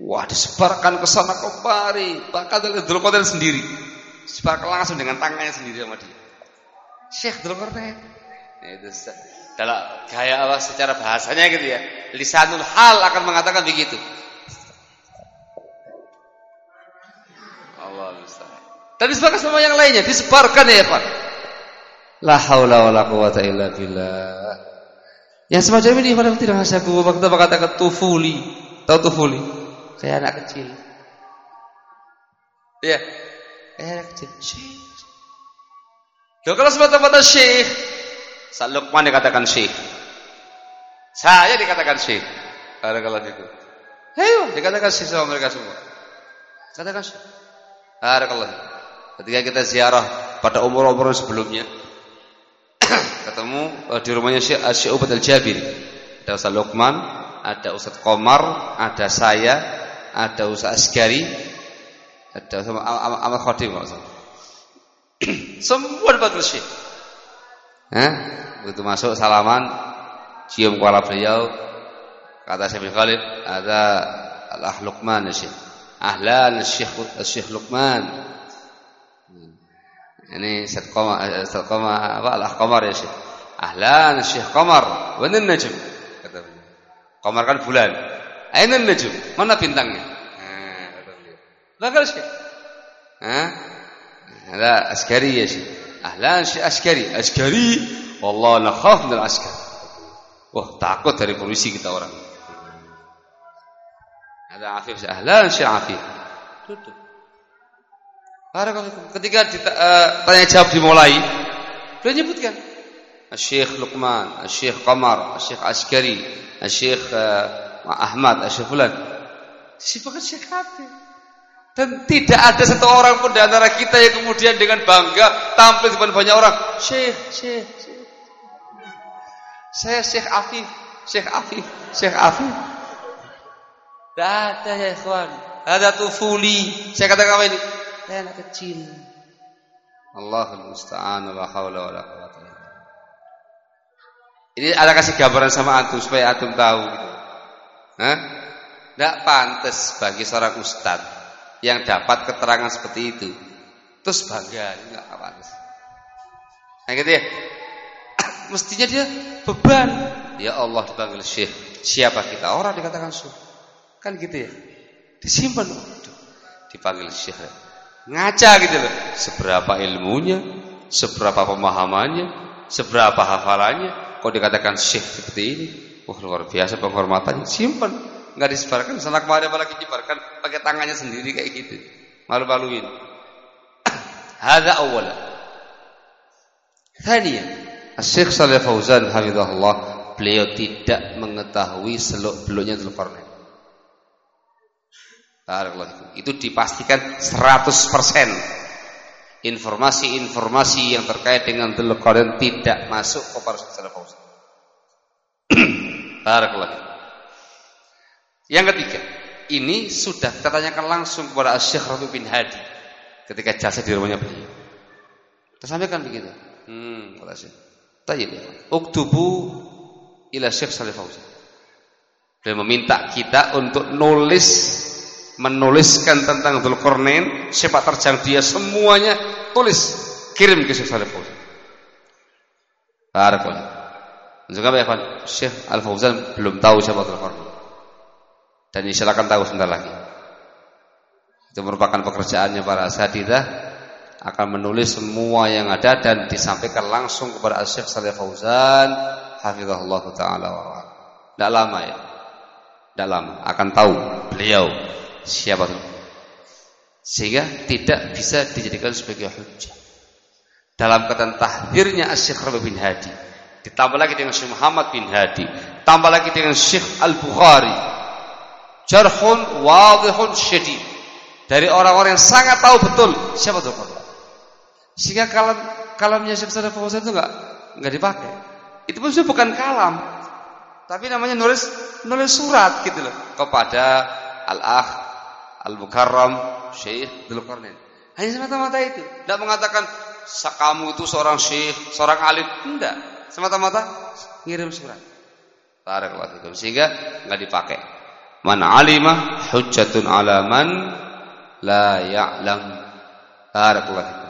Wah, disebarkan ke sana kemari, bahkan dari Dzulqarnain sendiri. Disebarkan langsung dengan tangannya sendiri sama dia. Syekh Dzulqarnain itu dalam gaya apa secara bahasanya gitu ya. Lisanul hal akan mengatakan begitu. Allah musta'an. Dan disebarkan sama yang lainnya, disebarkan ya Pak. La haula wala quwata illa billah. Yang semacam ini pada tidak hasyaku waktu mengatakan tufuli. Tahu tufuli? Kayak anak kecil. Iya. Kayak anak kecil. Syekh. Loh kalau semata-mata syekh Sa Luqman dikatakan syekh. Saya dikatakan syekh. Barakallahu fikum. Ayo, dikatakan syekh sama mereka semua. Katakan syekh. Barakallahu. Ketika kita ziarah pada umur-umur sebelumnya ketemu uh, di rumahnya Syekh Syekh Ubad Al-Jabiri. Ada Ustaz Luqman, ada Ustaz Komar, ada saya, ada Ustaz Asgari, ada sama Ahmad Khadim Semua dipanggil Syekh. Hah? Begitu masuk salaman, cium kepala beliau. Kata Syekh Khalid, ada Al-Ah Luqman ya Syekh. Ahlan Syekh Syekh Luqman. Ini Syekh Qamar, Syekh Qamar apa Al-Ah Qamar ya Syekh. Ahlan Syekh Qamar, wa najm? Kata beliau. Qamar kan bulan. Aina najm? Mana bintangnya? Nah, kata beliau. Bakal Syekh. Hah? Ada askari ya Syekh. Ahlan Syekh Askari. Askari, wallah nakhaf min askar. Wah, takut dari polisi kita orang. Ada Afif, ahlan Syekh Afif. Duduk. Ketika ditanya uh, tanya jawab dimulai, beliau nyebutkan Syekh Luqman, Syekh Qamar, Syekh Askari, Syekh uh, Ahmad, Syekh Fulan. Sifatkan Syekh Afif. Dan tidak ada satu orang pun di antara kita yang kemudian dengan bangga tampil di depan banyak orang. Syekh, Syekh, Syekh. Saya Syekh Afif, Syekh Afif, Syekh Afif. Tidak ada ya ikhwan. Ada tufuli. Saya katakan apa ini? Saya anak kecil. Allahul musta'an wa haula wala quwwata Ini ada kasih gambaran sama antum supaya antum tahu gitu. Hah? Tidak pantas bagi seorang ustadz yang dapat keterangan seperti itu. Terus bangga enggak apa nah gitu ya. Mestinya dia beban. Ya Allah dipanggil syekh. Siapa kita? Orang dikatakan syekh. Kan gitu ya. Disimpan. Dipanggil syekh ngaca gitu loh. Seberapa ilmunya seberapa pemahamannya seberapa hafalannya kok dikatakan syekh seperti ini? Wah luar biasa penghormatannya. Simpan nggak disebarkan. Sana kemarin apalagi disebarkan. Pakai tangannya sendiri kayak gitu. Malu-maluin. Hadza awwala thaniya. Syekh Saleh Fauzan hafizahullah beliau tidak mengetahui seluk-beluknya Dzulqarnain itu dipastikan 100% informasi-informasi yang terkait dengan Dzulqarnain tidak masuk kepada Saleh Fauzan Barakallahu yang ketiga, ini sudah kita langsung kepada Syekh Rabi bin Hadi ketika jasa di rumahnya beliau. Kita sampaikan begitu. Hmm, kata Syekh. Tayyib. Uktubu ila Syekh Salih Fauzan. Beliau meminta kita untuk nulis menuliskan tentang Dzulqarnain, sepak terjang dia semuanya tulis kirim ke Syekh Salih Fauzan. Barakallah. Juga ya Syekh Al Fauzan belum tahu siapa Dzulqarnain. Dan insya Allah akan tahu sebentar lagi. Itu merupakan pekerjaannya para asatidah akan menulis semua yang ada dan disampaikan langsung kepada Syekh Saleh Fauzan hafizahullah taala Tidak lama ya. Tidak lama akan tahu beliau siapa itu. Sehingga tidak bisa dijadikan sebagai hujjah. Dalam kata tahdirnya Syekh Rabi bin Hadi ditambah lagi dengan Syekh Muhammad bin Hadi, tambah lagi dengan Syekh Al-Bukhari. Jarhun wadihun syadid dari orang-orang yang sangat tahu betul siapa Quran. Sehingga kalam kalamnya Syekh Saleh Fauzan itu enggak enggak dipakai. Itu pun bukan kalam. Tapi namanya nulis nulis surat gitu loh kepada Al-Akh Al-Mukarram Syekh Dzulqarnain. Hanya semata-mata itu. Tidak mengatakan kamu itu seorang syekh, seorang alim, enggak. Semata-mata ngirim surat. Barakallahu Sehingga enggak dipakai. Man alima hujjatun ala man la ya'lam barakallahu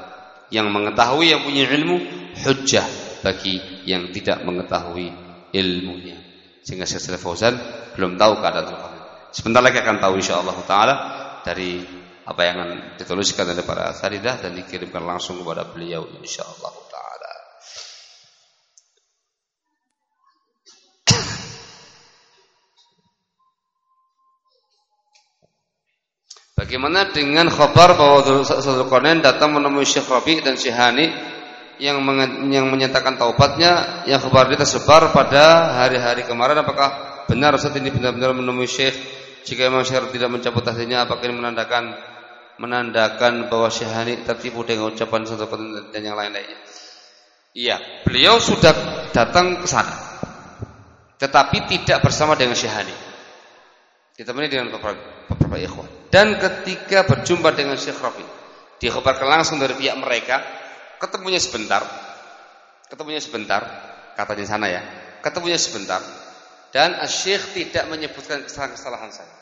yang mengetahui yang punya ilmu hujjah bagi yang tidak mengetahui ilmunya sehingga Syekh Fauzan belum tahu keadaan Zulkarnain sebentar lagi akan tahu insyaallah taala dari apa yang dituliskan oleh para saridah dan dikirimkan langsung kepada beliau insyaallah Bagaimana dengan khabar bahwa Zulkarnain datang menemui Syekh Rabi dan Syekh Hani yang yang menyatakan taubatnya yang khabar itu tersebar pada hari-hari kemarin? Apakah benar saat ini benar-benar menemui Syekh jika memang Syekh tidak mencabut tahdirnya apakah ini menandakan menandakan bahwa Syekh Hani tertipu dengan ucapan Zulkarnain dan yang lain-lainnya Iya, beliau sudah datang ke sana tetapi tidak bersama dengan Syekh Hani ditemani dengan beberapa, beberapa ikhwan dan ketika berjumpa dengan Syekh Rafi, dikhabarkan langsung dari pihak mereka, ketemunya sebentar. Ketemunya sebentar, katanya sana ya. Ketemunya sebentar dan Syekh tidak menyebutkan kesalahan-kesalahan saya.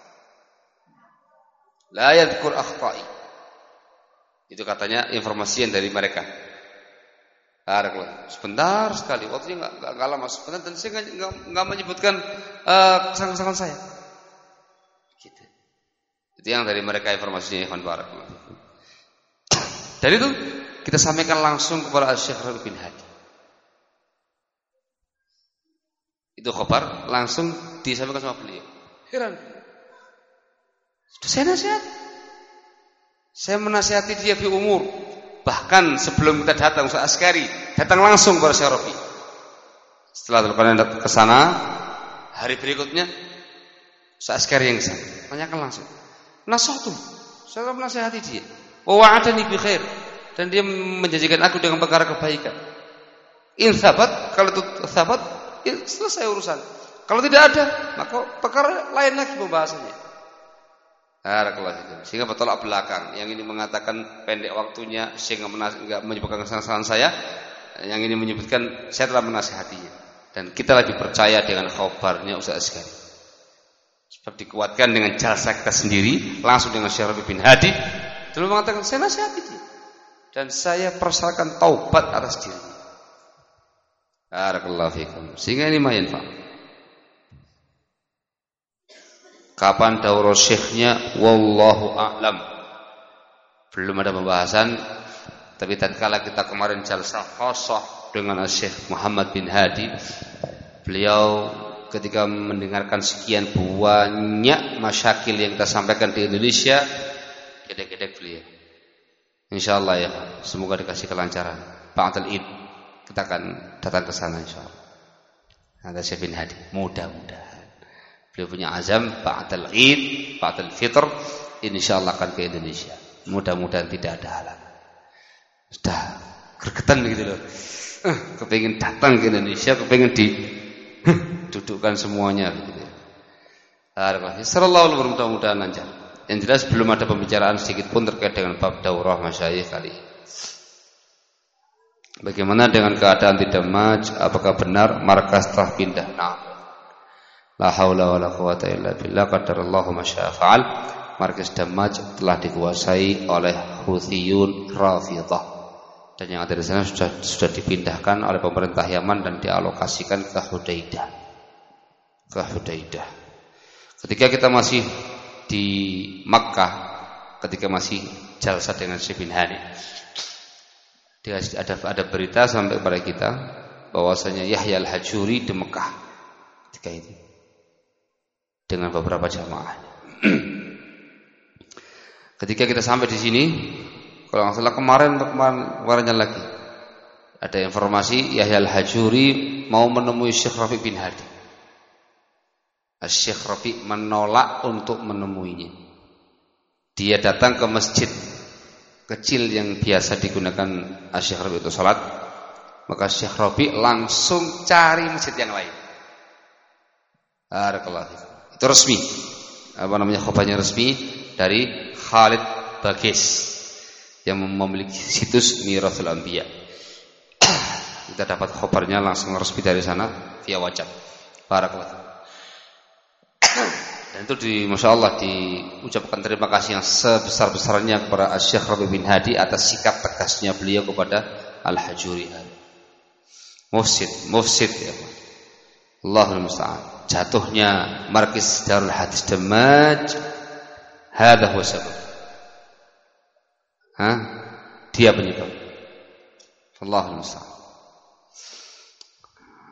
La yadhkur akhta'i. Itu katanya informasi yang dari mereka. Sebentar sekali, waktunya nggak nggak lama sebentar dan saya nggak menyebutkan uh, kesalahan-kesalahan saya. Itu yang dari mereka informasinya Ikhwan Barakallahu Dari itu kita sampaikan langsung kepada Syekh Rabi bin Hadi. Itu khabar langsung disampaikan sama beliau. Heran. Sudah saya nasihat. Saya menasihati dia di umur. Bahkan sebelum kita datang Ustaz Askari, datang langsung kepada Syekh. Setelah telepon ke sana, hari berikutnya Ustaz Askari yang ke sana. Tanyakan langsung. Nasahtu. Saya menasihati dia. Wa wa'adani bi khair dan dia menjanjikan aku dengan perkara kebaikan. In sabat, kalau itu sabat, ya selesai urusan. Kalau tidak ada, maka perkara lain lagi pembahasannya. Barakallahu Sehingga bertolak belakang. Yang ini mengatakan pendek waktunya sehingga enggak menyebutkan kesalahan saya. Yang ini menyebutkan saya telah menasihatinya. Dan kita lebih percaya dengan khabarnya Ustaz sekali. Sebab dikuatkan dengan jasa kita sendiri langsung dengan Syekh bin Hadi. Dulu mengatakan saya nasihati dia. Dan saya persyaratkan taubat atas diri. Barakallahu fikum. Sehingga ini main Pak. Kapan daurah syekhnya? Wallahu a'lam. Belum ada pembahasan. Tapi tatkala kita kemarin jalsah khosoh dengan Syekh Muhammad bin Hadi. Beliau ketika mendengarkan sekian banyak masyakil yang kita sampaikan di Indonesia, gede-gede beliau. Insya Allah ya, semoga dikasih kelancaran. Pak Id, kita akan datang ke sana insya Allah. Ada Syekh bin Hadi, mudah-mudahan. Beliau punya azam Pak Id, Pak Fitr, insya Allah akan ke Indonesia. Mudah-mudahan tidak ada halangan. Sudah gergetan gitu loh. Eh, kepingin datang ke Indonesia, kepingin di dudukkan semuanya begitu. Sallallahu mudah-mudahan lancar. Yang jelas belum ada pembicaraan sedikit pun terkait dengan bab daurah masyayikh kali Bagaimana dengan keadaan tidak maj? Apakah benar markas telah pindah? Nah. La haula wala quwata illa billah qadarallahu masyafa'al. Markas Damaj telah dikuasai oleh Houthiyun Rafidah. Dan yang ada di sana sudah sudah dipindahkan oleh pemerintah Yaman dan dialokasikan ke Hudaidah ke Hudaidah. Ketika kita masih di Makkah, ketika masih jalsa dengan Syekh bin Hani. Ada ada berita sampai kepada kita bahwasanya Yahya al-Hajuri di Mekah ketika itu dengan beberapa jamaah. ketika kita sampai di sini, kalau nggak salah kemarin kemarin kemarinnya lagi ada informasi Yahya al-Hajuri mau menemui Syekh Rafi bin Hadi. Syekh Rafi menolak untuk menemuinya. Dia datang ke masjid kecil yang biasa digunakan Syekh Rafi itu salat, maka Syekh Rafi langsung cari masjid yang lain. Barakallahu Itu resmi. Apa namanya khobarnya resmi dari Khalid Bagis yang memiliki situs Mirathul Anbiya. Kita dapat khobarnya langsung resmi dari sana via WhatsApp. Barakallahu dan itu di Masya Allah diucapkan terima kasih yang sebesar-besarnya kepada Syekh Rabi bin Hadi atas sikap tegasnya beliau kepada Al-Hajuri. Mufsid, mufsid ya Allahul Musta'an. Jatuhnya Markis Darul Hadis Damaj Hada huwa sabab. Hah? Dia penyebab. Allahul Musta'an.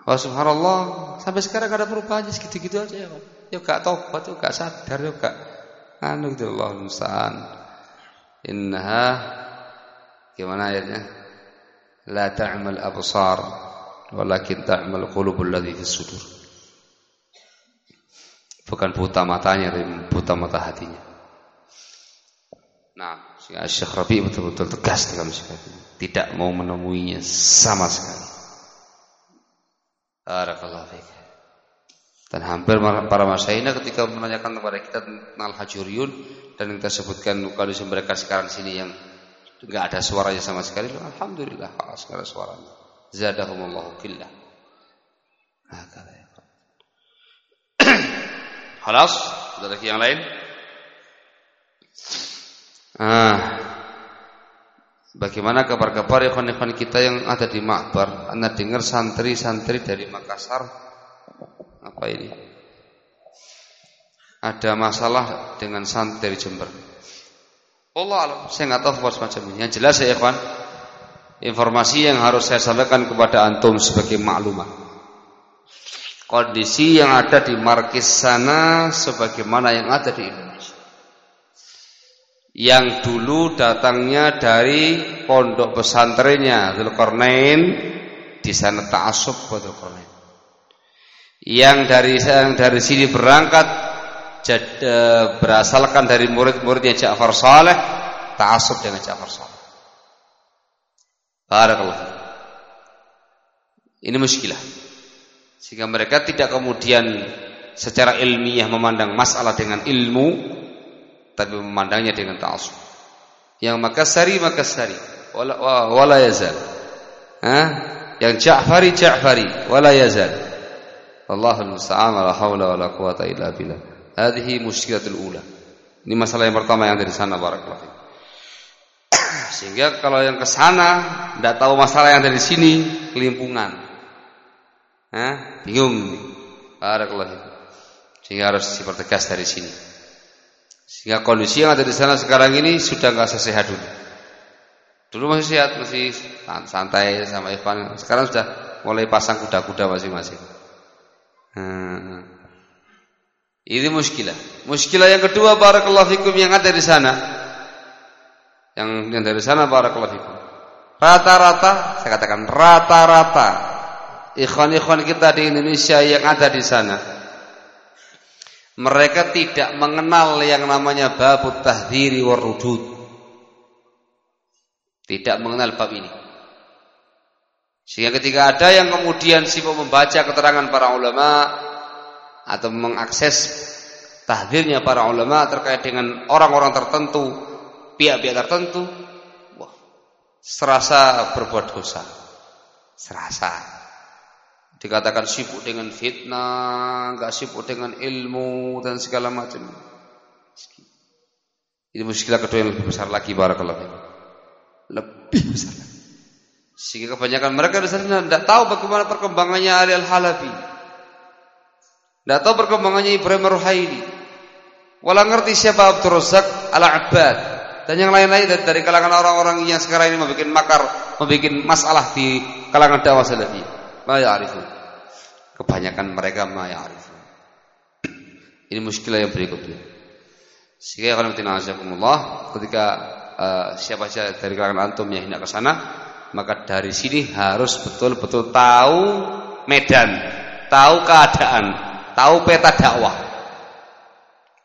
Wah subhanallah sampai sekarang ada perubahannya segitu-gitu aja ya Pak ya gak tobat, ya gak sadar, gak anu gitu Allah musta'an. Innaha gimana ayatnya? La ta'mal absar walakin ta'mal qulubul ladzi fis sudur. Bukan buta matanya, tapi buta mata hatinya. Nah, Syekh Rabi betul-betul tegas dalam sikap. Tidak mau menemuinya sama sekali. Barakallahu fiik. Dan hampir para masyayina ketika menanyakan kepada kita tentang Al-Hajuriyun dan kita sebutkan kondisi mereka sekarang sini yang enggak ada suaranya sama sekali, alhamdulillah halas enggak ada suaranya. Zadahumullahu. Hakala ya. Halas, ada lagi yang lain? Ah. Bagaimana kabar-kabar ikhwan-ikhwan kita yang ada di Makbar? Anda dengar santri-santri dari Makassar apa ini? Ada masalah dengan santri Jember. Allah alam, saya nggak tahu semacam ini. Yang jelas ya, Ikhwan, informasi yang harus saya sampaikan kepada antum sebagai maklumat. Kondisi yang ada di markis sana sebagaimana yang ada di Indonesia. Yang dulu datangnya dari pondok pesantrennya Zulkarnain di sana ta'assub Zulkarnain yang dari yang dari sini berangkat jad, berasalkan dari murid-muridnya Ja'far Saleh ta'assub dengan Ja'far Saleh. Barakallah. Ini muskilah. Sehingga mereka tidak kemudian secara ilmiah memandang masalah dengan ilmu tapi memandangnya dengan ta'assub. Yang Makassari Makassari wala wala yazal. Hah? Yang Ja'fari Ja'fari wala yazal. Allahul musta'an la haula wala quwata illa billah. Hadhihi musykilatul ula. Ini masalah yang pertama yang dari sana barakallahu Sehingga kalau yang ke sana tidak tahu masalah yang dari sini, kelimpungan. Hah? Bingung. Barakallahu Sehingga harus dipertegas dari sini. Sehingga kondisi yang ada di sana sekarang ini sudah nggak sesehat dulu. Dulu masih sehat, masih santai sama Ivan. Sekarang sudah mulai pasang kuda-kuda masing-masing. Hmm. Ini muskilah. Muskilah yang kedua barakallahu fikum yang ada di sana. Yang yang dari sana barakallahu fikum. Rata-rata, saya katakan rata-rata ikhwan-ikhwan kita di Indonesia yang ada di sana. Mereka tidak mengenal yang namanya babut tahdhiri warudud. Tidak mengenal bab ini. Sehingga ketika ada yang kemudian sibuk membaca keterangan para ulama atau mengakses tahdirnya para ulama terkait dengan orang-orang tertentu, pihak-pihak tertentu, wah, serasa berbuat dosa. Serasa. Dikatakan sibuk dengan fitnah, enggak sibuk dengan ilmu dan segala macam. Ini muskilah kedua yang lebih besar lagi barakallahu Lebih besar lagi. Sehingga kebanyakan mereka di sana tidak tahu bagaimana perkembangannya Ali Al-Halabi. Tidak tahu perkembangannya Ibrahim Ruhaili. Wala ngerti siapa Abdul Razak Al-Abbad dan yang lain-lain dari kalangan orang-orang yang sekarang ini membuat makar, membuat masalah di kalangan dakwah salafi. Ma ya'rifun. Kebanyakan mereka ma ya'rifun. Ini muskilah yang berikutnya. Sehingga kalau Allah ketika uh, siapa saja dari kalangan antum yang hendak ke sana, maka dari sini harus betul-betul tahu medan, tahu keadaan, tahu peta dakwah.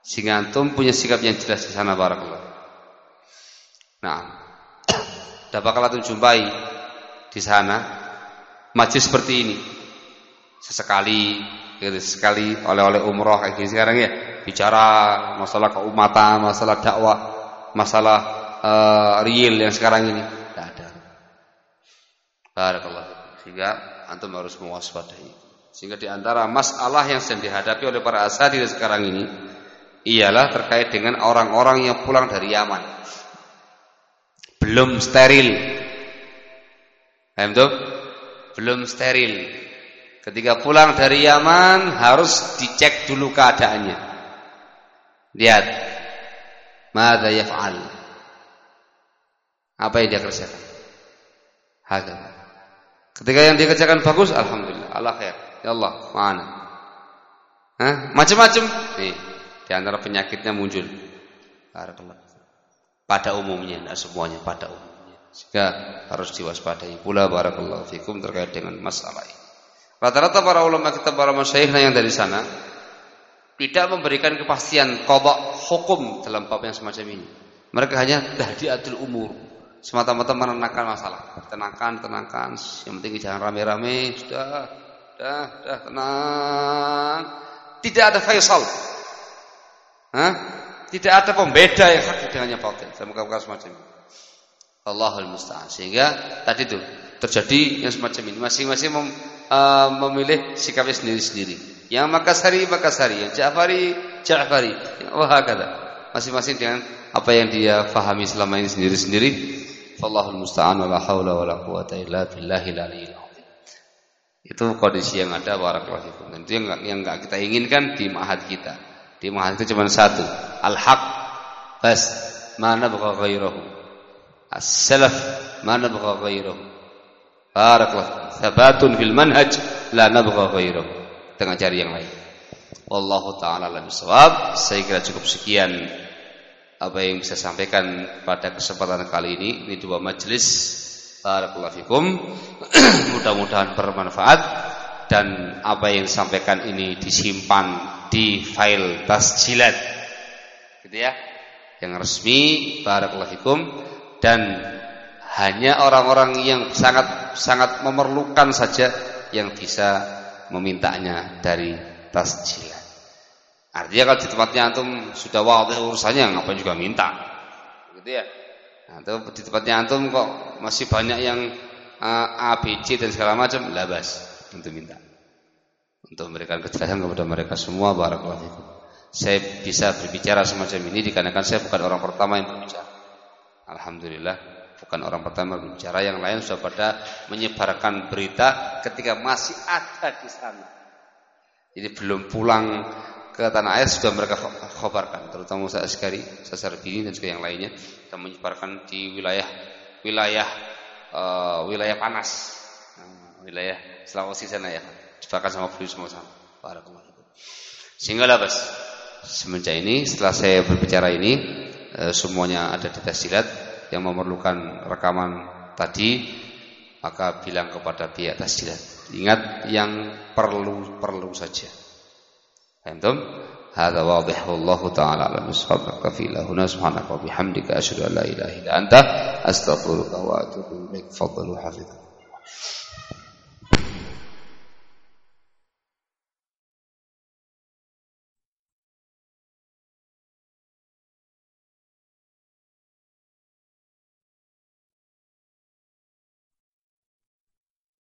Sehingga antum punya sikap yang jelas di sana barakallah. Nah, dapat bakal antum jumpai di sana majlis seperti ini. Sesekali gitu, sekali oleh-oleh umroh kayak gini sekarang ya bicara masalah keumatan, masalah dakwah, masalah uh, real yang sekarang ini. Barakallah. Sehingga antum harus mewaspadai. Sehingga di antara masalah yang sedang dihadapi oleh para asatidz sekarang ini ialah terkait dengan orang-orang yang pulang dari Yaman. Belum steril. Paham Belum steril. Ketika pulang dari Yaman harus dicek dulu keadaannya. Lihat. Mada yaf'al? Apa yang dia kerjakan? Hakam. Ketika yang dikerjakan bagus, alhamdulillah, Allah khair. Ya Allah, mana? Hah? Macam-macam. Nih, di antara penyakitnya muncul. Pada umumnya, tidak semuanya pada umumnya. Sehingga harus diwaspadai pula barakallahu fikum terkait dengan masalah ini. Rata-rata para ulama kita para masyayikhna yang dari sana tidak memberikan kepastian kodok hukum dalam bab yang semacam ini. Mereka hanya tahdiatul umur semata-mata menenangkan masalah. Tenangkan, tenangkan. Yang penting jangan rame-rame. Sudah, sudah, sudah tenang. Tidak ada faisal. Hah? Tidak ada pembeda yang hak batil. Saya muka semacam ini. Allahul musta'an. Sehingga tadi itu terjadi yang semacam ini. Masing-masing mem, uh, memilih sikapnya sendiri-sendiri. Yang Makassari, Makassari. Yang Ja'fari, Ja'fari. Wah, kata. Masing-masing dengan apa yang dia fahami selama ini sendiri-sendiri Allahul musta'an wala haula wala quwata illa billahil aliyil Itu kondisi yang ada barakallahu fikum. Itu yang yang kita inginkan di ma'had kita. Di ma'had itu cuma satu, al-haq bas, mana nabgha ghairahu. As-salaf mana nabgha ghairahu. Barakallahu. Thabatun fil manhaj la nabgha ghairahu. Dengan cari yang lain. Wallahu taala alam bisawab. Saya kira cukup sekian apa yang bisa sampaikan pada kesempatan kali ini? Ini dua majelis barakallahu fikum. Mudah-mudahan bermanfaat. Dan apa yang disampaikan ini disimpan di file tasjilat. Gitu ya. Yang resmi. Barakallahu fikum. Dan hanya orang-orang yang sangat sangat memerlukan saja yang bisa memintanya dari tasjilat Artinya kalau di tempatnya antum sudah wadih urusannya ngapain juga minta. Gitu ya. Nah, di tempatnya antum kok masih banyak yang uh, A, B, C dan segala macam, labas untuk minta. Untuk memberikan kejelasan kepada mereka semua barakallahu fikum. Saya bisa berbicara semacam ini dikarenakan saya bukan orang pertama yang berbicara. Alhamdulillah bukan orang pertama berbicara yang lain sudah pada menyebarkan berita ketika masih ada di sana. Jadi belum pulang ke tanah air sudah mereka khabarkan terutama Musa Askari, Sasar Bini dan juga yang lainnya dan menyebarkan di wilayah wilayah uh, wilayah panas. Uh, wilayah Sulawesi sana ya sebarkan sama beliau semua sama. Barakallahu sehingga lah bas semenjak ini setelah saya berbicara ini uh, semuanya ada di tasilat yang memerlukan rekaman tadi maka bilang kepada pihak tasilat ingat yang perlu perlu saja Antum? هذا واضح والله تعالى على نصف نكتفي له هنا. سبحانك وبحمدك أشهد أن لا إله إلا أنت أستغفرك وأتوب إليك. فضل وحفظك